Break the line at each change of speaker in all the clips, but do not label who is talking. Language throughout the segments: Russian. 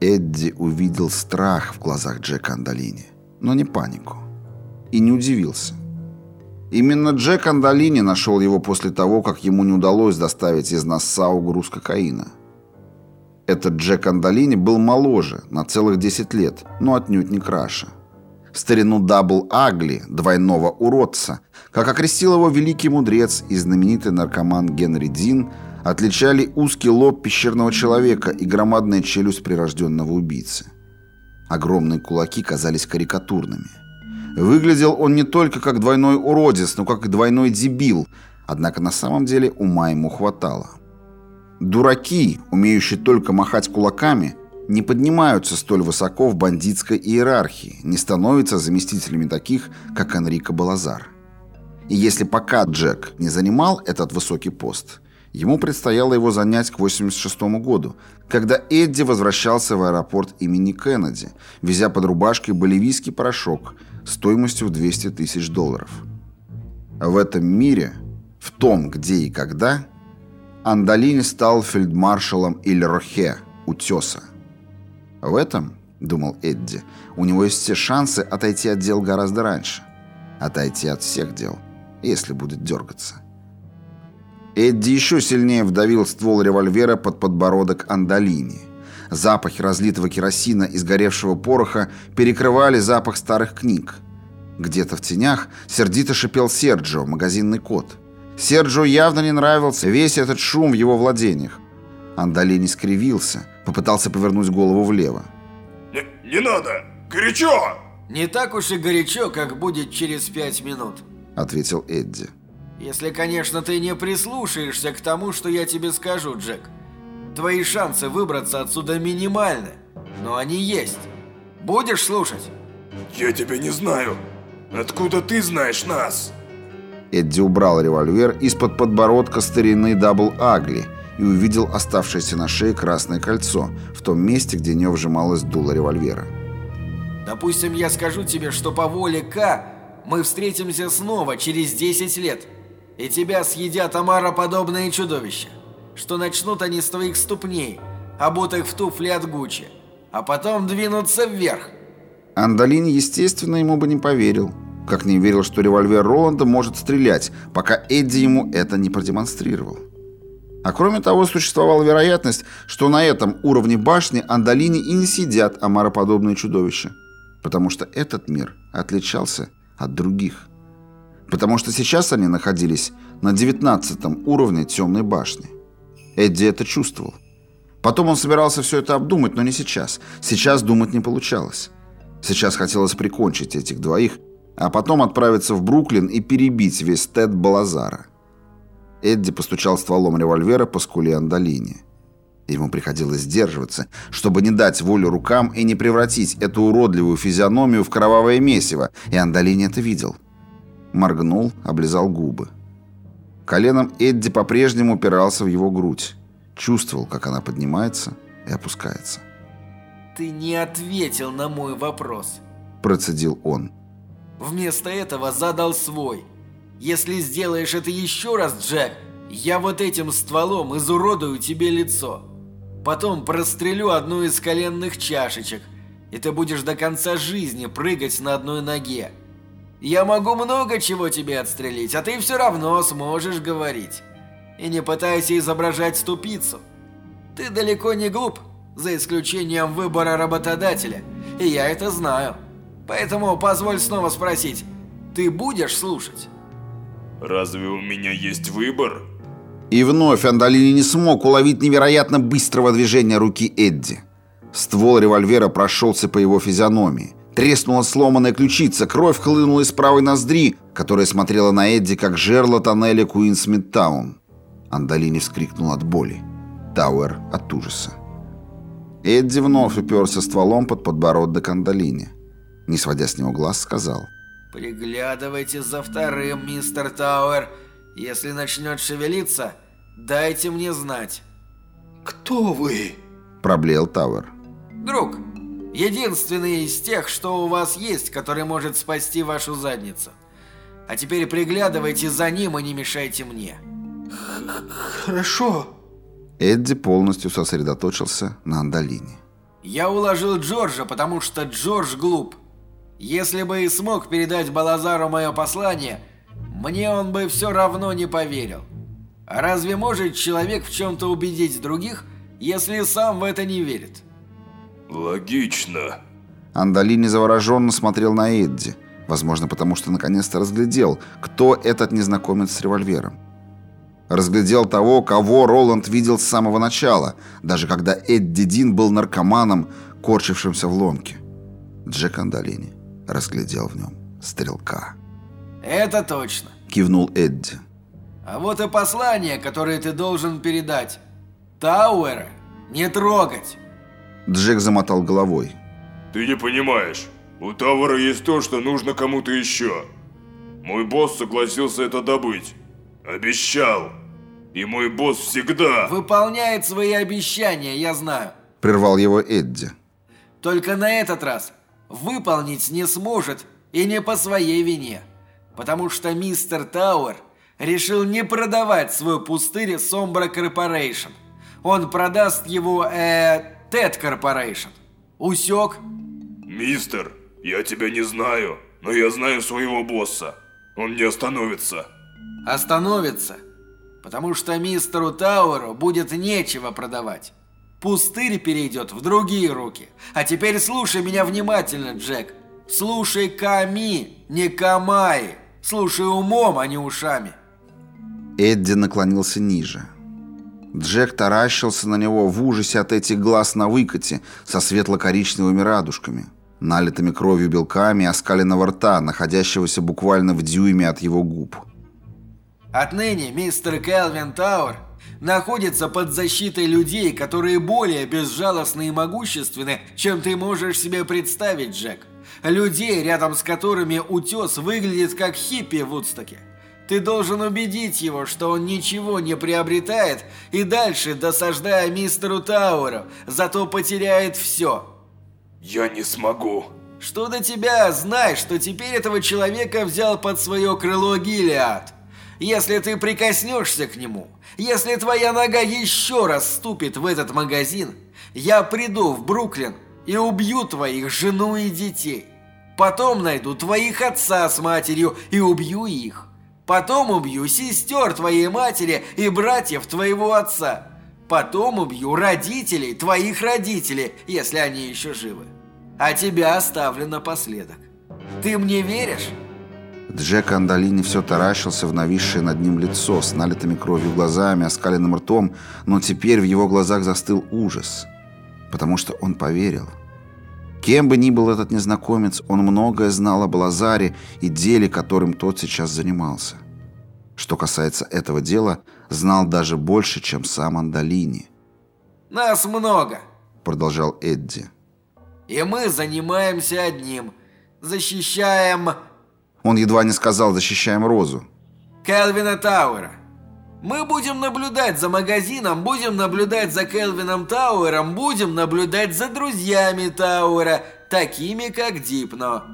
Эдди увидел страх в глазах Джека Андолини, но не панику. И не удивился. Именно Джек Андолини нашел его после того, как ему не удалось доставить из Нассау груз кокаина. Этот Джек Андолини был моложе, на целых 10 лет, но отнюдь не краше. Старину Дабл Агли, двойного уродца, как окрестил его великий мудрец и знаменитый наркоман Генри Дин, отличали узкий лоб пещерного человека и громадная челюсть прирожденного убийцы. Огромные кулаки казались карикатурными. Выглядел он не только как двойной уродец, но как и двойной дебил, однако на самом деле ума ему хватало. Дураки, умеющие только махать кулаками, не поднимаются столь высоко в бандитской иерархии, не становятся заместителями таких, как Энрико Балазар. И если пока Джек не занимал этот высокий пост, ему предстояло его занять к 86 году, когда Эдди возвращался в аэропорт имени Кеннеди, везя под рубашкой боливийский порошок стоимостью в 200 тысяч долларов. В этом мире, в том, где и когда – Андалини стал фельдмаршалом Иль-Рохе, утеса. В этом, думал Эдди, у него есть все шансы отойти от дел гораздо раньше. Отойти от всех дел, если будет дергаться. Эдди еще сильнее вдавил ствол револьвера под подбородок Андалини. Запахи разлитого керосина и сгоревшего пороха перекрывали запах старых книг. Где-то в тенях сердито шипел Серджио, магазинный кот – Серджио явно не нравился весь этот шум в его владениях. Андалини скривился, попытался повернуть голову влево.
«Не, не надо! Горячо!»
«Не так уж и горячо, как будет через пять минут», —
ответил Эдди.
«Если, конечно, ты не прислушаешься к тому, что я тебе скажу, Джек. Твои шансы выбраться отсюда минимальны, но они есть. Будешь слушать?»
«Я тебя не знаю. Откуда ты знаешь нас?»
Эдди убрал револьвер из-под подбородка старины Дабл Агли и увидел оставшееся на шее красное кольцо в том месте, где не вжималось дуло револьвера.
«Допустим, я скажу тебе, что по воле К мы встретимся снова через 10 лет, и тебя съедят омароподобные чудовища, что начнут они с твоих ступней, обутых в туфли от Гуччи, а потом двинутся вверх».
Андалин, естественно, ему бы не поверил как не верил, что револьвер Роланда может стрелять, пока Эдди ему это не продемонстрировал. А кроме того, существовала вероятность, что на этом уровне башни Андалини и не сидят омароподобные чудовища, потому что этот мир отличался от других. Потому что сейчас они находились на 19 уровне темной башни. Эдди это чувствовал. Потом он собирался все это обдумать, но не сейчас. Сейчас думать не получалось. Сейчас хотелось прикончить этих двоих а потом отправиться в Бруклин и перебить весь Тед Балазара. Эдди постучал стволом револьвера по скуле Андалини. Ему приходилось сдерживаться, чтобы не дать волю рукам и не превратить эту уродливую физиономию в кровавое месиво, и Андалини это видел. Моргнул, облизал губы. Коленом Эдди по-прежнему упирался в его грудь. Чувствовал, как она поднимается и опускается.
«Ты не ответил на мой вопрос», –
процедил он.
Вместо этого задал свой. Если сделаешь это еще раз, Джек, я вот этим стволом изуродую тебе лицо. Потом прострелю одну из коленных чашечек, и ты будешь до конца жизни прыгать на одной ноге. Я могу много чего тебе отстрелить, а ты все равно сможешь говорить. И не пытайся изображать ступицу. Ты далеко не глуп, за исключением выбора работодателя, и я это знаю. Поэтому позволь снова спросить, ты будешь слушать?
Разве у меня есть выбор?
И вновь Андалини не смог уловить невероятно быстрого движения руки Эдди. Ствол револьвера прошелся по его физиономии. Треснула сломанная ключица, кровь хлынула из правой ноздри, которая смотрела на Эдди, как жерло тоннеля Куинс-Мидтаун. Андалини вскрикнул от боли. Тауэр от ужаса. Эдди вновь уперся стволом под подбородок Андалини не сводя с него глаз, сказал.
«Приглядывайте за вторым, мистер Тауэр. Если начнет шевелиться, дайте мне знать».
«Кто вы?»
– проблеял Тауэр.
«Друг, единственный из тех, что у вас есть, который может спасти вашу задницу. А теперь приглядывайте за ним и не мешайте мне».
«Хорошо».
Эдди полностью сосредоточился на Андалине.
Я уложил Джорджа, потому что Джордж глуп. Если бы и смог передать Балазару мое послание, мне он бы все равно не поверил. А разве может человек в чем-то убедить других, если сам в это не верит?
Логично.
Андалини завороженно смотрел на Эдди, возможно, потому что наконец-то разглядел, кто этот незнакомец с револьвером. Разглядел того, кого Роланд видел с самого начала, даже когда Эдди Дин был наркоманом, корчившимся в ломке. Джек Андалини разглядел в нем стрелка.
«Это точно», —
кивнул Эдди.
«А вот и послание, которое ты должен передать. Тауэра не трогать!»
Джек замотал головой.
Ты не понимаешь. У Тауэра есть то, что нужно кому-то еще. Мой босс согласился это добыть. Обещал. И мой босс всегда...
Выполняет свои обещания, я знаю.
Прервал его Эдди.
Только на этот раз выполнить не сможет и не по своей вине. Потому что мистер Тауэр решил не продавать свой пустырь Сомбра Корпорейшн. Он продаст его, э, Тет Корпорейшн. Усек?
Мистер, я тебя не знаю, но я знаю своего босса. Он не остановится.
Остановится, потому что мистеру Тауэру будет нечего продавать. Пустырь перейдет в другие руки. А теперь слушай меня внимательно, Джек. Слушай Ками, не Камай. Слушай умом, а не ушами.
Эдди наклонился ниже. Джек таращился на него в ужасе от этих глаз на выкате со светло-коричневыми радужками, налитыми кровью белками оскаленного рта, находящегося буквально в дюйме от его губ.
Отныне мистер Келвин Тауэр находится под защитой людей, которые более безжалостны и могущественны, чем ты можешь себе представить, Джек. Людей, рядом с которыми утес выглядит как хиппи в Вудстоке. Ты должен убедить его, что он ничего не приобретает и дальше, досаждая мистеру Тауэру, зато потеряет все.
Я не смогу.
Что до тебя, знай, что теперь этого человека взял под свое крыло Гилиад. Если ты прикоснешься к нему, если твоя нога еще раз ступит в этот магазин, я приду в Бруклин и убью твоих жену и детей. Потом найду твоих отца с матерью и убью их. Потом убью сестер твоей матери и братьев твоего отца. Потом убью родителей твоих родителей, если они еще живы. А тебя оставлю напоследок. Ты мне веришь?»
Джек Андалини все таращился в нависшее над ним лицо с налитыми кровью глазами, оскаленным ртом, но теперь в его глазах застыл ужас, потому что он поверил. Кем бы ни был этот незнакомец, он многое знал об Лазаре и деле, которым тот сейчас занимался. Что касается этого дела, знал даже больше, чем сам Андалини.
«Нас много», —
продолжал Эдди.
«И мы занимаемся одним. Защищаем...»
Он едва не сказал «защищаем Розу».
«Келвина Тауэра. Мы будем наблюдать за магазином, будем наблюдать за Келвином Тауэром, будем наблюдать за друзьями Тауэра, такими как Дипно».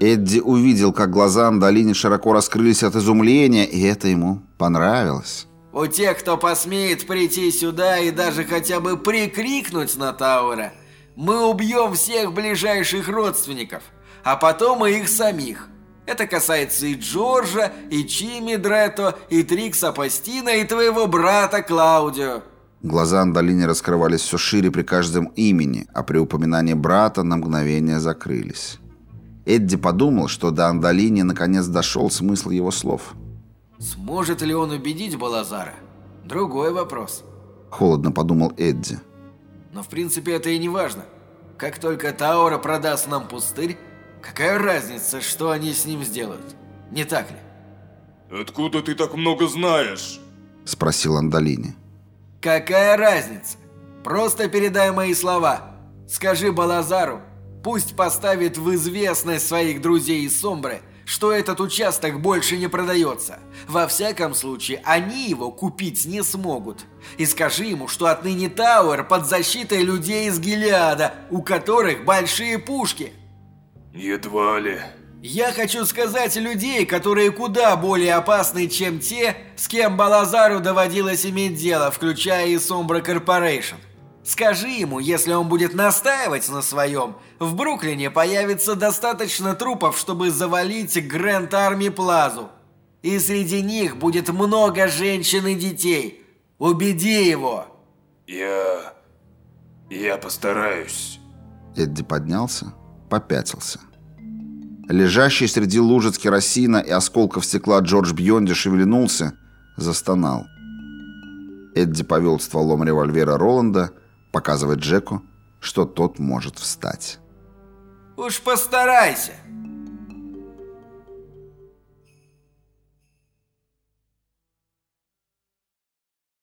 Эдди увидел, как глаза Андалини широко раскрылись от изумления, и это ему понравилось.
«У тех, кто посмеет прийти сюда и даже хотя бы прикрикнуть на Тауэра, мы убьем всех ближайших родственников, а потом и их самих». Это касается и Джорджа, и Чими Дрето, и Трикса Пастина, и твоего брата Клаудио.
Глаза Андалини раскрывались все шире при каждом имени, а при упоминании брата на мгновение закрылись. Эдди подумал, что до Андалини наконец дошел смысл его слов.
«Сможет ли он убедить Балазара? Другой вопрос», —
холодно подумал Эдди.
«Но в принципе это и не важно. Как только Таура продаст нам пустырь, Какая разница, что они с ним сделают? Не так ли?
Откуда ты так много знаешь?
Спросил Андалини.
Какая разница? Просто передай мои слова. Скажи Балазару, пусть поставит в известность своих друзей из Сомбры, что этот участок больше не продается. Во всяком случае, они его купить не смогут. И скажи ему, что отныне Тауэр под защитой людей из Гелиада, у которых большие пушки.
Едва ли.
Я хочу сказать людей, которые куда более опасны, чем те, с кем Балазару доводилось иметь дело, включая и Sombra Corporation. Скажи ему, если он будет настаивать на своем, в Бруклине появится достаточно трупов, чтобы завалить Грэнд Арми Плазу. И среди них будет много женщин и детей. Убеди его!»
«Я... я постараюсь».
Эдди поднялся, попятился. Лежащий среди лужиц керосина и осколков стекла Джордж Бьонди шевельнулся, застонал. Эдди повел стволом револьвера Роланда, показывая Джеку, что тот может встать.
«Уж постарайся!»